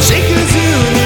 Shake a zoo